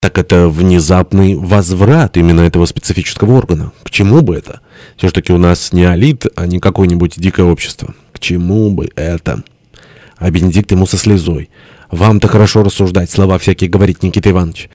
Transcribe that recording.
Так это внезапный возврат именно этого специфического органа. К чему бы это? Все-таки у нас не алит, а не какое-нибудь дикое общество. К чему бы это? А Бенедикт ему со слезой. Вам-то хорошо рассуждать, слова всякие говорить, Никита Иванович.